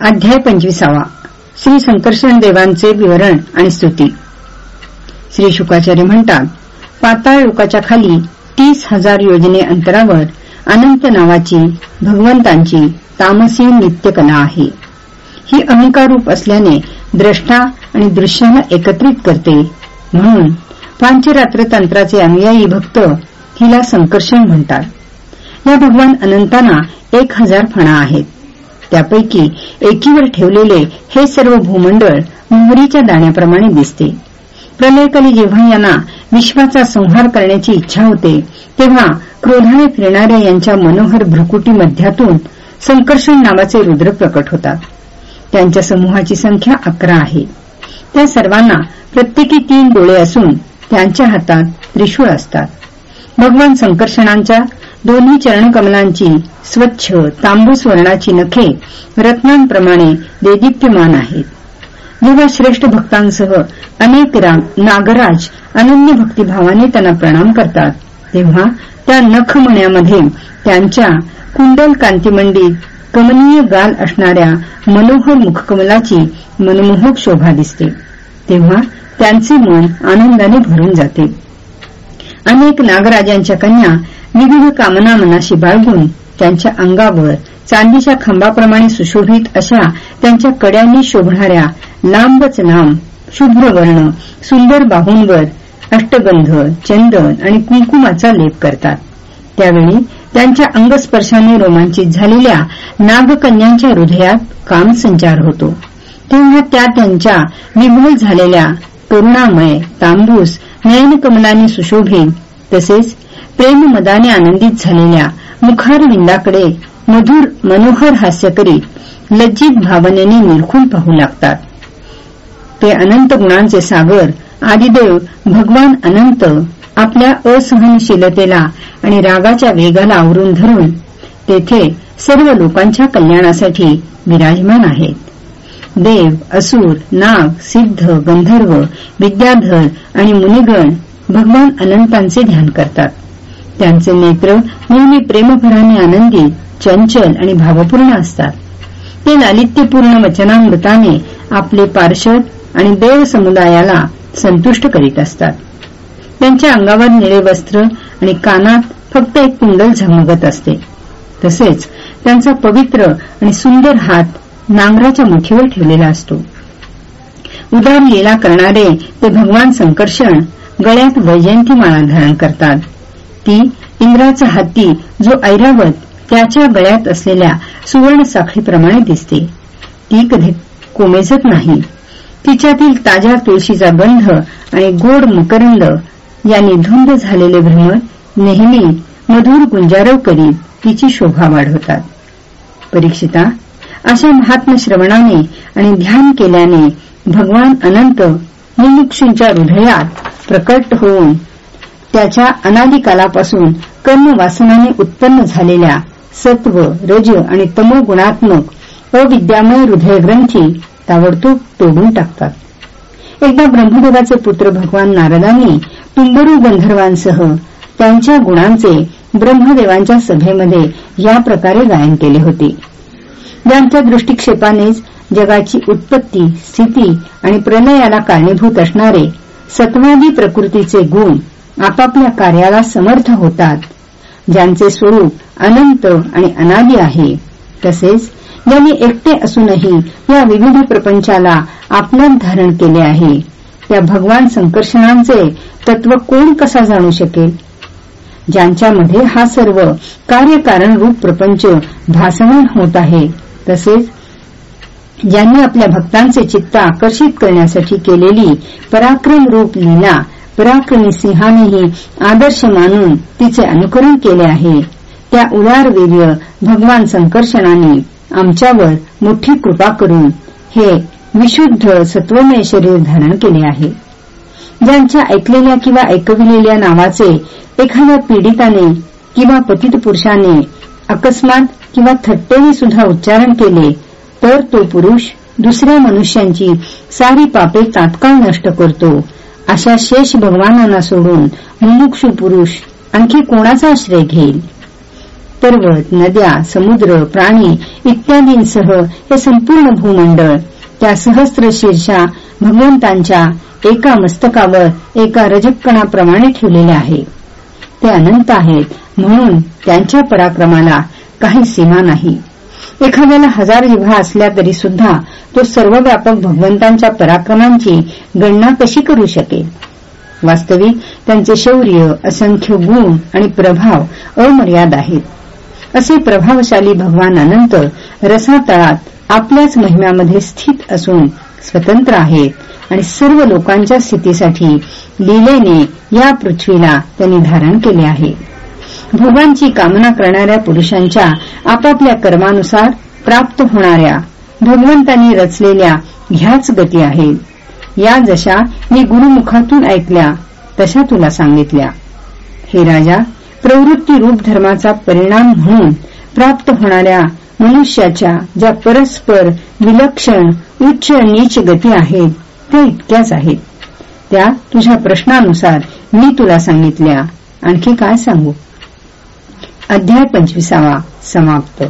अध्याय पंचवीसावा. श्री संकर्षण देवांचे विवरण आणि स्तुती. श्री शुकाचार्य म्हणतात पाताळ लोकाच्या खाली तीस हजार योजने अंतरावर अनंत नावाची भगवंतांची तामसी नित्यकला आहे. ही अहंकारूप असल्याने द्रष्टा आणि दृश्यांना एकत्रित करते. म्हणून पांचरात्र तंत्राचे अनुयायी भक्त हिला संकर्षण म्हणतात. या भगवान अनंतांना एक हजार फणा आहेत. त्यापैकी एकीवर ठेवलेले हे सर्व भूमंडळ मोहरीच्या दाण्याप्रमाणे दिसते. प्रलयकाली जेव्हा यांना विश्वाचा संहार करण्याची इच्छा होते तेव्हा क्रोधाने फिरणाऱ्या यांच्या मनोहर भ्रकुटी मध्यातून संकर्षण नावाचे रुद्र प्रकट होतात. त्यांच्या समूहाची संख्या अकरा आहे. त्या सर्वांना प्रत्येकी तीन डोळे असून त्यांच्या हातात त्रिशूळ असतात. भगवान संकर्षणांच्या दोन्ही चरणकमलांची स्वच्छ तांबूस वर्णाची नखे रत्नांप्रमाणे देदीप्यमान आहेत. जेव्हा श्रेष्ठ भक्तांसह अनेक नागराज अनन्य भक्तिभावाने त्यांना प्रणाम करतात. तेव्हा त्या नखमण्यामध्ये त्यांच्या कुंडल कांतीमंडीत कमनीय गाल असणाऱ्या मनोहर मुखकमलाची मनमोहक शोभा दिसते. तेव्हा त्यांचे मन आनंदाने भरून जाते. अनेक नागराजांच्या कन्या विविध कामना मनाशी बाळगून त्यांच्या अंगावर चांदीच्या खांबाप्रमाणे सुशोभित अशा त्यांच्या कड्यांनी शोभणाऱ्या लांबच लांब शुभ्र वर्ण सुंदर बाहूंवर अष्टगंध चंदन आणि कुंकुमाचा लेप करतात. त्यावेळी त्यांच्या अंगस्पर्शाने रोमांचित झालेल्या नागकन्यांच्या हृदयात कामसंचार होतो. तेव्हा त्या त्यांच्या विभोल झालेल्या करुणामय तांबूस नयनकमलांनी सुशोभित तसेच प्रेममदाने आनंदित झालेल्या मुखारविंदाकडे मधुर मनोहर हास्य करीत लज्जित भावनेने निरखून पाहू लागतात. ते अनंत गुणांचे सागर आदिदेव भगवान अनंत आपल्या असहनशीलतेला आणि रागाच्या वेगाला आवरून धरून तेथे सर्व लोकांच्या कल्याणासाठी विराजमान आहेत. देव असुर नाग सिद्ध गंधर्व विद्याधर आणि मुनिगण भगवान अनंतांचे ध्यान करतात. त्यांचे नेत्र नेहमी प्रेमभराने आनंदी चंचल आणि भावपूर्ण असतात. ते लालित्यपूर्ण वचनामृताने आपले पार्षद आणि देव समुदायाला संतुष्ट करीत असतात. त्यांच्या अंगावर निळे वस्त्र आणि कानात फक्त एक कुंडल झमगत असते. तसेच त्यांचा पवित्र आणि सुंदर हात नांगराच्या मुठीवर ठेवलेला असतो. उदार लीला करणारे ते भगवान संकर्षण गळ्यात वैजयंती माळा धारण करतात. ती इंद्राचा हत्ती जो ऐरावत त्याच्या गळ्यात असलेल्या सुवर्ण साखळीप्रमाणे दिसते. ती कधी कोमेजत नाही. तिच्यातील ताज्या तुळशीचा गंध आणि गोड मकरंद यांनी धुंद झालेले भ्रमर नेहमी मधुर गुंजारव करीत तिची शोभा वाढवतात. परीक्षिता अशा महात्म श्रवणाने आणि ध्यान केल्याने भगवान अनंत मुमुक्षूंच्या हृदयात प्रकट होऊन त्याच्या अनादिकालापासून कर्मवासनाने उत्पन्न झालेल्या सत्व रज आणि तमो गुणात्मक अविद्यामय हृदयग्रंथी ताबडतोब तोडून टाकतात. एकदा ब्रह्मदेवाचे पुत्र भगवान नारदांनी तुंबरू गंधर्वांसह त्यांच्या गुणांचे ब्रह्मदेवांच्या सभेमध्ये या प्रकारे गायन केले होते. ज्यांच्या दृष्टिक्षेपानेच जगाची उत्पत्ती स्थिती आणि प्रलयाला कारणीभूत असणारे सत्वादी प्रकृतीचे गुण आपापल्या कार्याला समर्थ होतात. ज्यांचे स्वरूप अनंत आणि अनादी आहे. तसेच ज्यांनी एकटे असूनही या विविध प्रपंचाला आपल्यात धारण केले आहे. त्या भगवान संकर्षणांचे तत्व कोण कसा जाणू शकेल? ज्यांच्यामध्ये हा सर्व कार्यकारण रूप प्रपंच भासमान होत आहे. तसेच ज्यांनी आपल्या भक्तांचे चित्त आकर्षित करण्यासाठी केलेली पराक्रम रूप लीला पराक्रमी सिंहानेही आदर्श मानून तिचे अनुकरण केले आहे. त्या उदार उदारवीर्य भगवान संकर्षणाने आमच्यावर मोठी कृपा करून हे विशुद्ध सत्वमय शरीर धारण केले आहे. ज्यांच्या ऐकलेल्या किंवा ऐकविलेल्या नावाचे एखाद्या पीडिताने किंवा पतित पुरुषाने अकस्मात किंवा थट्टेने सुद्धा उच्चारण केले तर तो पुरुष दुसऱ्या मनुष्यांची सारी पापे तात्काळ नष्ट करतो अशा शेष भगवानांना सोडून मुमुक्षु पुरुष आणखी कोणाचा आश्रय घेईल? पर्वत नद्या समुद्र प्राणी इत्यादींसह हे संपूर्ण भूमंडळ त्या सहस्त्र शीर्षा भगवंतांच्या एका मस्तकावर एका रजकणाप्रमाणे ठेवलेले आहे. ते अनंत आहेत म्हणून त्यांच्या पराक्रमाला काही सीमा नाही. एखाद्याला हजार जिव्हा असल्या तरी सुद्धा तो सर्वव्यापक भगवंतांच्या पराक्रमांची गणना कशी करू शकेल? वास्तविक त्यांचे शौर्य असंख्य गुण आणि प्रभाव अमर्याद आहेत. असे प्रभावशाली भगवान रसातळात आपल्याच महिम्यामध्ये स्थित असून स्वतंत्र आहेत आणि सर्व लोकांच्या स्थितीसाठी लीलेने या पृथ्वीला त्यांनी धारण केले आहे. भोगांची कामना करणाऱ्या पुरुषांच्या आपापल्या कर्मानुसार प्राप्त होणाऱ्या भगवंतांनी रचलेल्या ह्याच गती आहेत या जशा मी गुरुमुखातून ऐकल्या तशा तुला सांगितल्या. हे राजा प्रवृत्ती रूप धर्माचा परिणाम म्हणून प्राप्त होणाऱ्या मनुष्याच्या ज्या परस्पर विलक्षण उच्च नीच गती आहेत त्या इतक्याच आहेत. त्या तुझ्या प्रश्नानुसार मी तुला सांगितल्या. आणखी काय सांगू? अध्याय पंचवीसावा समाप्त.